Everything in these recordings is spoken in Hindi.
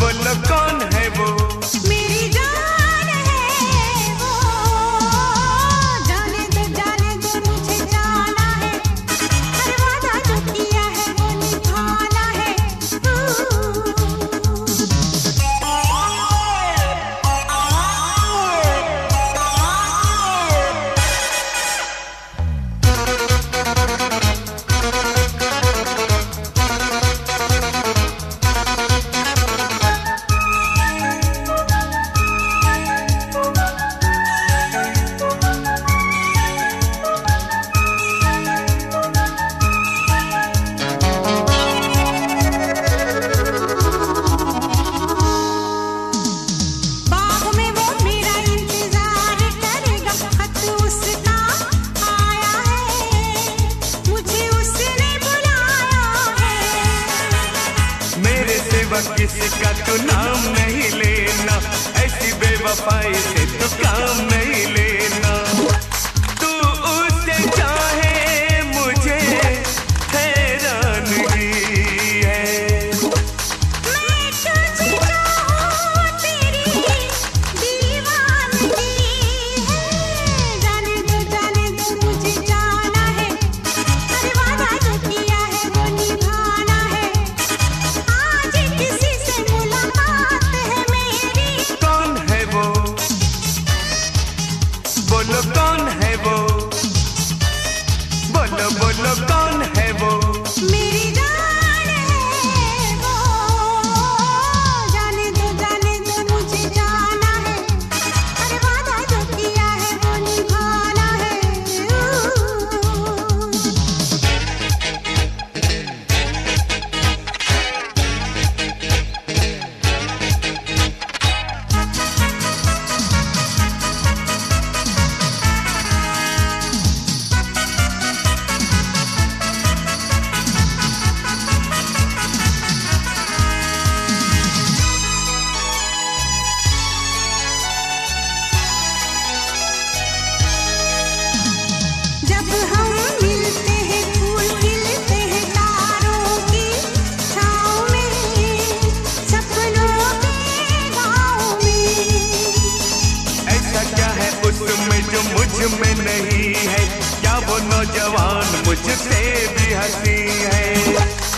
बोलो कौन नौजवान मुझसे भी हँसी है।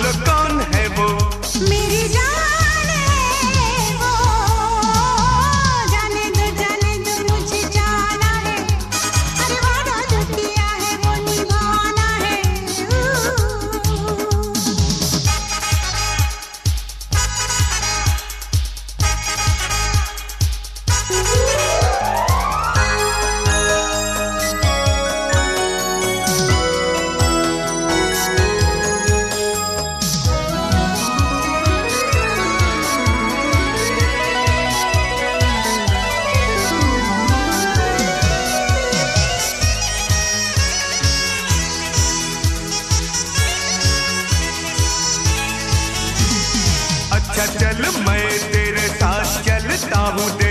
look मैं तेरे साथ चलता हूँ